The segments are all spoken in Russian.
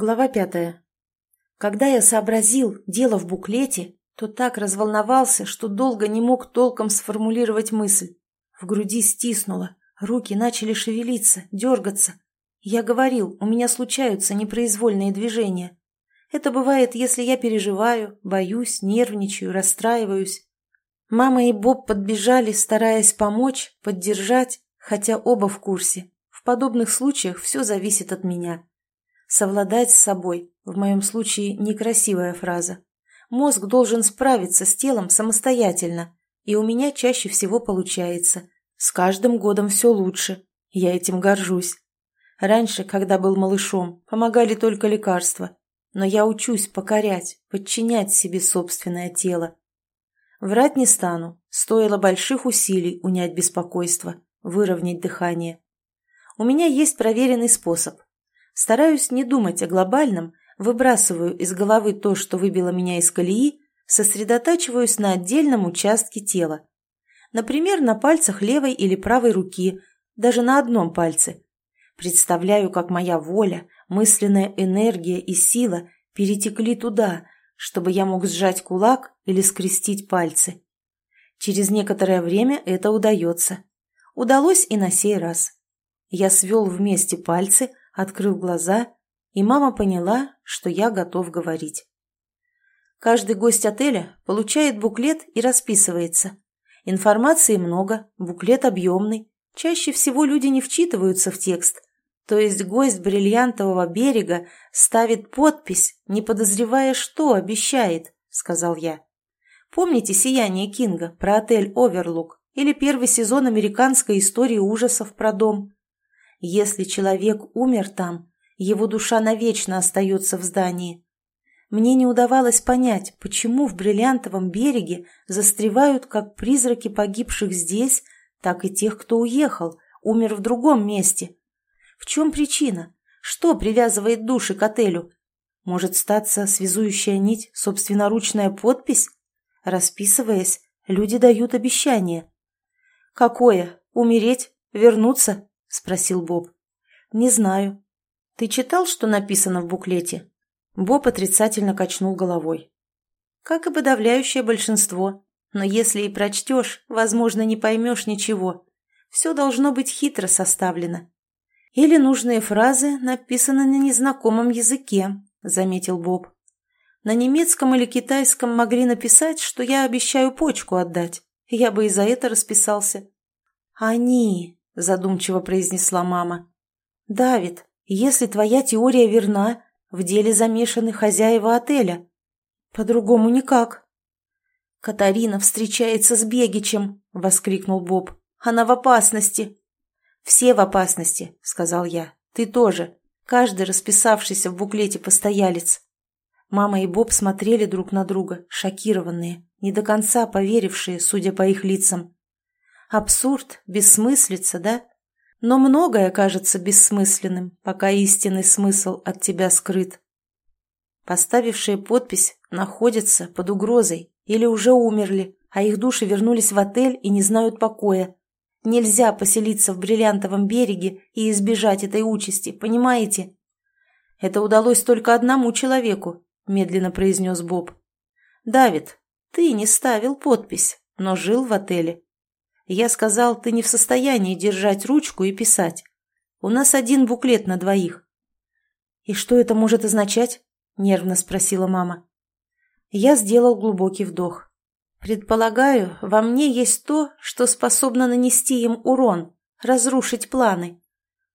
Глава пятая. Когда я сообразил дело в буклете, то так разволновался, что долго не мог толком сформулировать мысль. В груди стиснуло, руки начали шевелиться, дергаться. Я говорил, у меня случаются непроизвольные движения. Это бывает, если я переживаю, боюсь, нервничаю, расстраиваюсь. Мама и Боб подбежали, стараясь помочь, поддержать, хотя оба в курсе. В подобных случаях все зависит от меня. Совладать с собой, в моем случае некрасивая фраза. Мозг должен справиться с телом самостоятельно, и у меня чаще всего получается. С каждым годом все лучше. Я этим горжусь. Раньше, когда был малышом, помогали только лекарства. Но я учусь покорять, подчинять себе собственное тело. Врать не стану. Стоило больших усилий унять беспокойство, выровнять дыхание. У меня есть проверенный способ. Стараюсь не думать о глобальном, выбрасываю из головы то, что выбило меня из колеи, сосредотачиваюсь на отдельном участке тела. Например, на пальцах левой или правой руки, даже на одном пальце. Представляю, как моя воля, мысленная энергия и сила перетекли туда, чтобы я мог сжать кулак или скрестить пальцы. Через некоторое время это удается. Удалось и на сей раз. Я свел вместе пальцы, открыл глаза, и мама поняла, что я готов говорить. Каждый гость отеля получает буклет и расписывается. Информации много, буклет объемный. Чаще всего люди не вчитываются в текст, то есть гость бриллиантового берега ставит подпись, не подозревая, что обещает, сказал я. Помните «Сияние Кинга» про отель «Оверлук» или первый сезон американской истории ужасов про дом? Если человек умер там, его душа навечно остается в здании. Мне не удавалось понять, почему в бриллиантовом береге застревают как призраки погибших здесь, так и тех, кто уехал, умер в другом месте – в чем причина? Что привязывает души к отелю? Может статься связующая нить, собственноручная подпись? Расписываясь, люди дают обещание. «Какое? Умереть? Вернуться?» – спросил Боб. «Не знаю. Ты читал, что написано в буклете?» Боб отрицательно качнул головой. «Как и подавляющее большинство. Но если и прочтешь, возможно, не поймешь ничего. Все должно быть хитро составлено. «Или нужные фразы написаны на незнакомом языке», — заметил Боб. «На немецком или китайском могли написать, что я обещаю почку отдать. Я бы и за это расписался». «Они», — задумчиво произнесла мама. «Давид, если твоя теория верна, в деле замешаны хозяева отеля. По-другому никак». «Катарина встречается с Бегичем», — воскликнул Боб. «Она в опасности». «Все в опасности», — сказал я. «Ты тоже. Каждый расписавшийся в буклете постоялец». Мама и Боб смотрели друг на друга, шокированные, не до конца поверившие, судя по их лицам. Абсурд, бессмыслица, да? Но многое кажется бессмысленным, пока истинный смысл от тебя скрыт. Поставившие подпись находятся под угрозой или уже умерли, а их души вернулись в отель и не знают покоя. Нельзя поселиться в бриллиантовом береге и избежать этой участи, понимаете? Это удалось только одному человеку, медленно произнес Боб. Давид, ты не ставил подпись, но жил в отеле. Я сказал, ты не в состоянии держать ручку и писать. У нас один буклет на двоих. И что это может означать? Нервно спросила мама. Я сделал глубокий вдох. Предполагаю, во мне есть то, что способно нанести им урон, разрушить планы.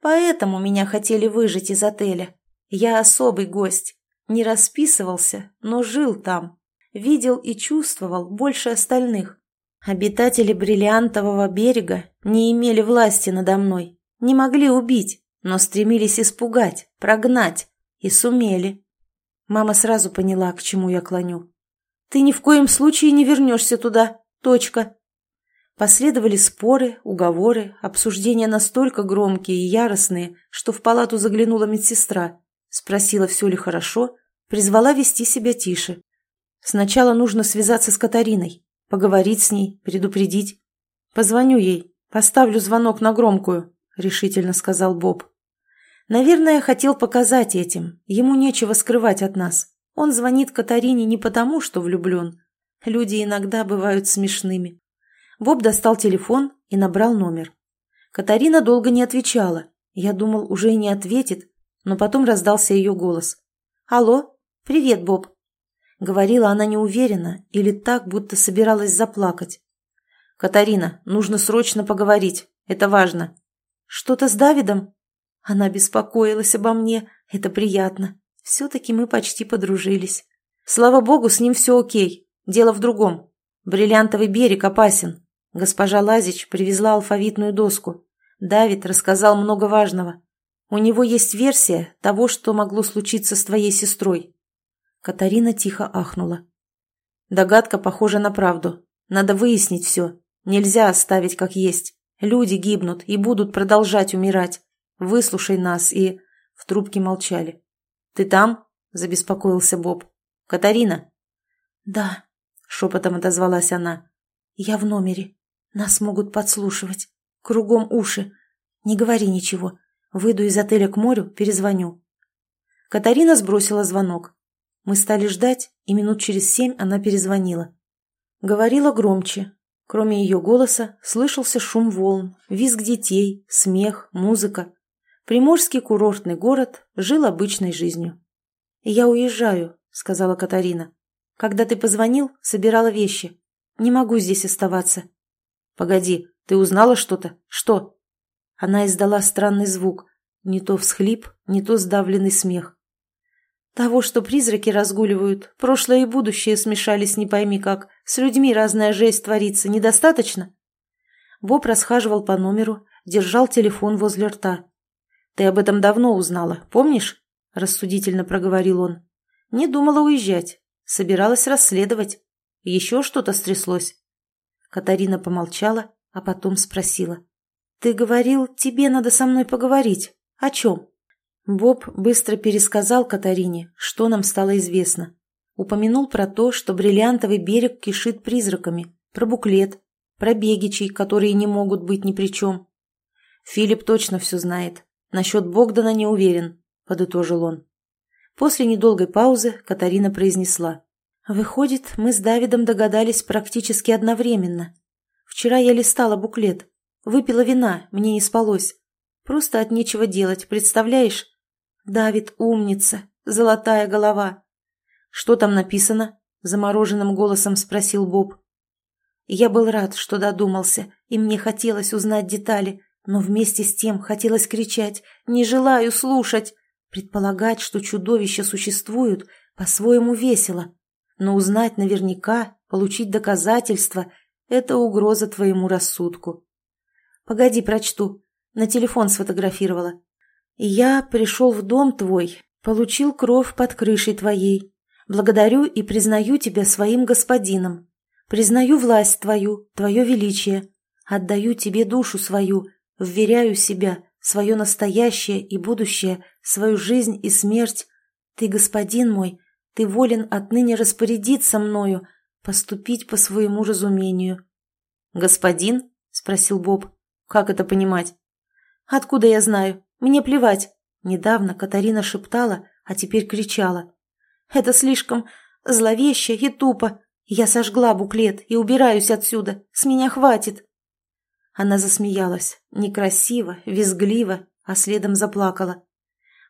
Поэтому меня хотели выжить из отеля. Я особый гость. Не расписывался, но жил там. Видел и чувствовал больше остальных. Обитатели бриллиантового берега не имели власти надо мной, не могли убить, но стремились испугать, прогнать. И сумели. Мама сразу поняла, к чему я клоню. Ты ни в коем случае не вернешься туда. Точка. Последовали споры, уговоры, обсуждения настолько громкие и яростные, что в палату заглянула медсестра, спросила, все ли хорошо, призвала вести себя тише. Сначала нужно связаться с Катариной, поговорить с ней, предупредить. Позвоню ей, поставлю звонок на громкую, решительно сказал Боб. Наверное, хотел показать этим. Ему нечего скрывать от нас. Он звонит Катарине не потому, что влюблен. Люди иногда бывают смешными. Боб достал телефон и набрал номер. Катарина долго не отвечала. Я думал, уже и не ответит, но потом раздался ее голос. «Алло? Привет, Боб!» Говорила она неуверенно или так, будто собиралась заплакать. «Катарина, нужно срочно поговорить. Это важно». «Что-то с Давидом?» Она беспокоилась обо мне. Это приятно. Все-таки мы почти подружились. Слава богу, с ним все окей. Дело в другом. Бриллиантовый берег опасен. Госпожа Лазич привезла алфавитную доску. Давид рассказал много важного. У него есть версия того, что могло случиться с твоей сестрой. Катарина тихо ахнула. Догадка похожа на правду. Надо выяснить все. Нельзя оставить как есть. Люди гибнут и будут продолжать умирать. Выслушай нас и...» В трубке молчали. «Ты там?» – забеспокоился Боб. «Катарина?» «Да», – шепотом отозвалась она. «Я в номере. Нас могут подслушивать. Кругом уши. Не говори ничего. Выйду из отеля к морю, перезвоню». Катарина сбросила звонок. Мы стали ждать, и минут через семь она перезвонила. Говорила громче. Кроме ее голоса слышался шум волн, визг детей, смех, музыка. Приморский курортный город жил обычной жизнью. «Я уезжаю», — сказала Катарина. «Когда ты позвонил, собирала вещи. Не могу здесь оставаться». «Погоди, ты узнала что-то? Что?» Она издала странный звук. Не то всхлип, не то сдавленный смех. «Того, что призраки разгуливают, прошлое и будущее смешались не пойми как, с людьми разная жесть творится, недостаточно?» Боб расхаживал по номеру, держал телефон возле рта. «Ты об этом давно узнала, помнишь?» – рассудительно проговорил он. «Не думала уезжать. Собиралась расследовать. Еще что-то стряслось». Катарина помолчала, а потом спросила. «Ты говорил, тебе надо со мной поговорить. О чем?» Боб быстро пересказал Катарине, что нам стало известно. Упомянул про то, что бриллиантовый берег кишит призраками, про буклет, про бегичей, которые не могут быть ни при чем. Филипп точно все знает, «Насчет Богдана не уверен», — подытожил он. После недолгой паузы Катарина произнесла. «Выходит, мы с Давидом догадались практически одновременно. Вчера я листала буклет. Выпила вина, мне не спалось. Просто от нечего делать, представляешь? Давид умница, золотая голова». «Что там написано?» — замороженным голосом спросил Боб. Я был рад, что додумался, и мне хотелось узнать детали, но вместе с тем хотелось кричать «Не желаю слушать!» Предполагать, что чудовища существуют, по-своему весело. Но узнать наверняка, получить доказательства – это угроза твоему рассудку. Погоди, прочту. На телефон сфотографировала. Я пришел в дом твой, получил кровь под крышей твоей. Благодарю и признаю тебя своим господином. Признаю власть твою, твое величие. Отдаю тебе душу свою, Вверяю себя, свое настоящее и будущее, свою жизнь и смерть. Ты, господин мой, ты волен отныне распорядиться мною, поступить по своему разумению. «Господин?» — спросил Боб. «Как это понимать?» «Откуда я знаю? Мне плевать». Недавно Катарина шептала, а теперь кричала. «Это слишком зловеще и тупо. Я сожгла буклет и убираюсь отсюда. С меня хватит». Она засмеялась, некрасиво, визгливо, а следом заплакала.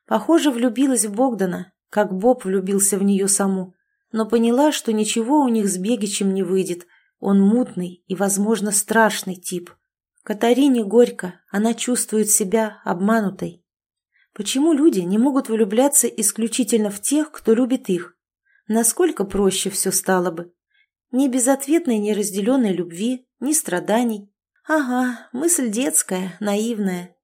Похоже, влюбилась в Богдана, как Боб влюбился в нее саму, но поняла, что ничего у них с Бегичем не выйдет. Он мутный и, возможно, страшный тип. Катарине горько, она чувствует себя обманутой. Почему люди не могут влюбляться исключительно в тех, кто любит их? Насколько проще все стало бы? Ни безответной неразделенной любви, ни страданий, «Ага, мысль детская, наивная».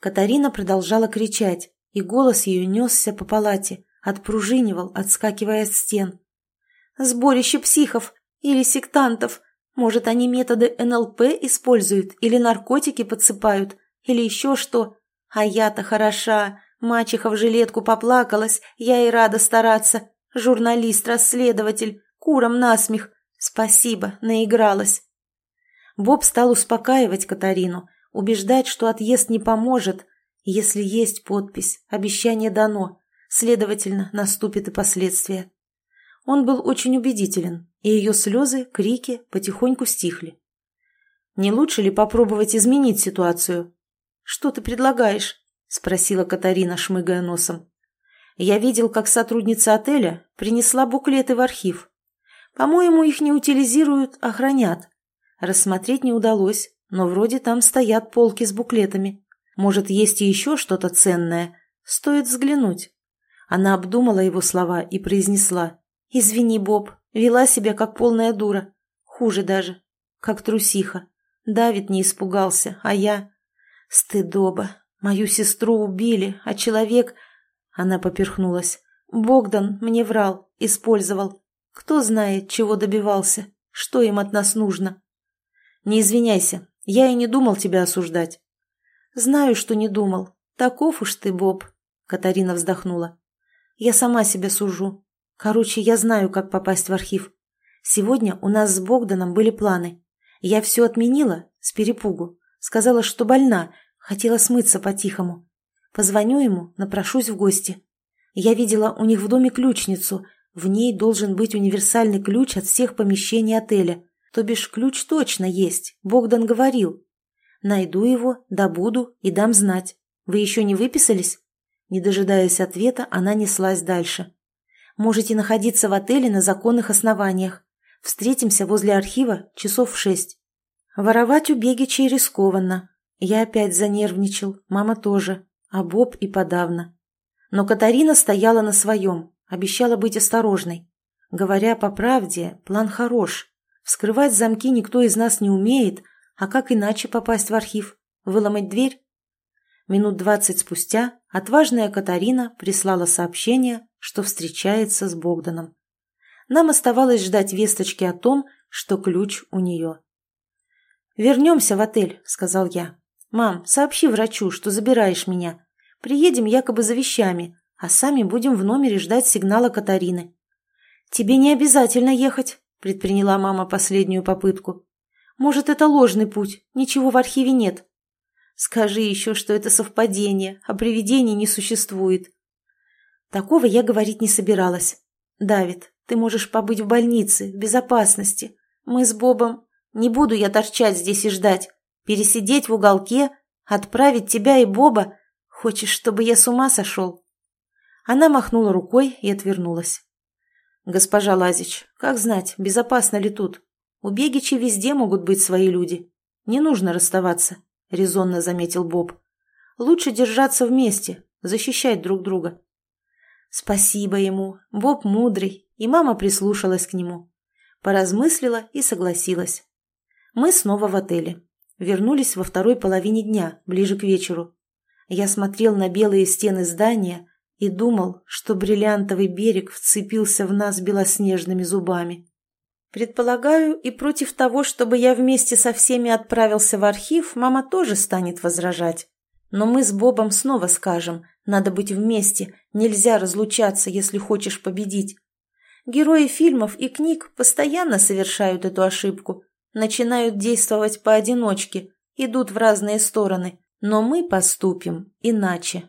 Катарина продолжала кричать, и голос ее несся по палате, отпружинивал, отскакивая от стен. «Сборище психов или сектантов. Может, они методы НЛП используют или наркотики подсыпают, или еще что. А я-то хороша. Мачеха в жилетку поплакалась, я и рада стараться. Журналист-расследователь, куром насмех. Спасибо, наигралась». Боб стал успокаивать Катарину, убеждать, что отъезд не поможет, Если есть подпись, обещание дано, следовательно, наступит и последствия. Он был очень убедителен, и ее слезы, крики потихоньку стихли. «Не лучше ли попробовать изменить ситуацию?» «Что ты предлагаешь?» – спросила Катарина, шмыгая носом. «Я видел, как сотрудница отеля принесла буклеты в архив. По-моему, их не утилизируют, а хранят. Рассмотреть не удалось, но вроде там стоят полки с буклетами. Может, есть и еще что-то ценное. Стоит взглянуть». Она обдумала его слова и произнесла. «Извини, Боб, вела себя как полная дура. Хуже даже, как трусиха. Давид не испугался, а я... Стыдоба. Мою сестру убили, а человек...» Она поперхнулась. «Богдан мне врал, использовал. Кто знает, чего добивался, что им от нас нужно?» «Не извиняйся, я и не думал тебя осуждать». «Знаю, что не думал. Таков уж ты, Боб», — Катарина вздохнула. «Я сама себя сужу. Короче, я знаю, как попасть в архив. Сегодня у нас с Богданом были планы. Я все отменила с перепугу. Сказала, что больна, хотела смыться по-тихому. Позвоню ему, напрошусь в гости. Я видела у них в доме ключницу. В ней должен быть универсальный ключ от всех помещений отеля. То бишь ключ точно есть, Богдан говорил. Найду его, добуду и дам знать. Вы еще не выписались?» Не дожидаясь ответа, она неслась дальше. Можете находиться в отеле на законных основаниях. Встретимся возле архива часов в шесть. Воровать у Бегичей рискованно. Я опять занервничал, мама тоже, а Боб и подавно. Но Катарина стояла на своем, обещала быть осторожной. Говоря по правде, план хорош. Вскрывать замки никто из нас не умеет, а как иначе попасть в архив? Выломать дверь? Минут двадцать спустя отважная Катарина прислала сообщение, что встречается с Богданом. Нам оставалось ждать весточки о том, что ключ у нее. «Вернемся в отель», — сказал я. «Мам, сообщи врачу, что забираешь меня. Приедем якобы за вещами, а сами будем в номере ждать сигнала Катарины». «Тебе не обязательно ехать», — предприняла мама последнюю попытку. «Может, это ложный путь, ничего в архиве нет. Скажи еще, что это совпадение, а привидений не существует. Такого я говорить не собиралась. Давид, ты можешь побыть в больнице, в безопасности. Мы с Бобом... Не буду я торчать здесь и ждать. Пересидеть в уголке, отправить тебя и Боба. Хочешь, чтобы я с ума сошел?» Она махнула рукой и отвернулась. «Госпожа Лазич, как знать, безопасно ли тут? У Бегичи везде могут быть свои люди. Не нужно расставаться. — резонно заметил Боб. «Лучше держаться вместе, защищать друг друга». Спасибо ему, Боб мудрый, и мама прислушалась к нему. Поразмыслила и согласилась. Мы снова в отеле. Вернулись во второй половине дня, ближе к вечеру. Я смотрел на белые стены здания и думал, что бриллиантовый берег вцепился в нас белоснежными зубами. Предполагаю, и против того, чтобы я вместе со всеми отправился в архив, мама тоже станет возражать. Но мы с Бобом снова скажем, надо быть вместе, нельзя разлучаться, если хочешь победить. Герои фильмов и книг постоянно совершают эту ошибку, начинают действовать поодиночке, идут в разные стороны, но мы поступим иначе.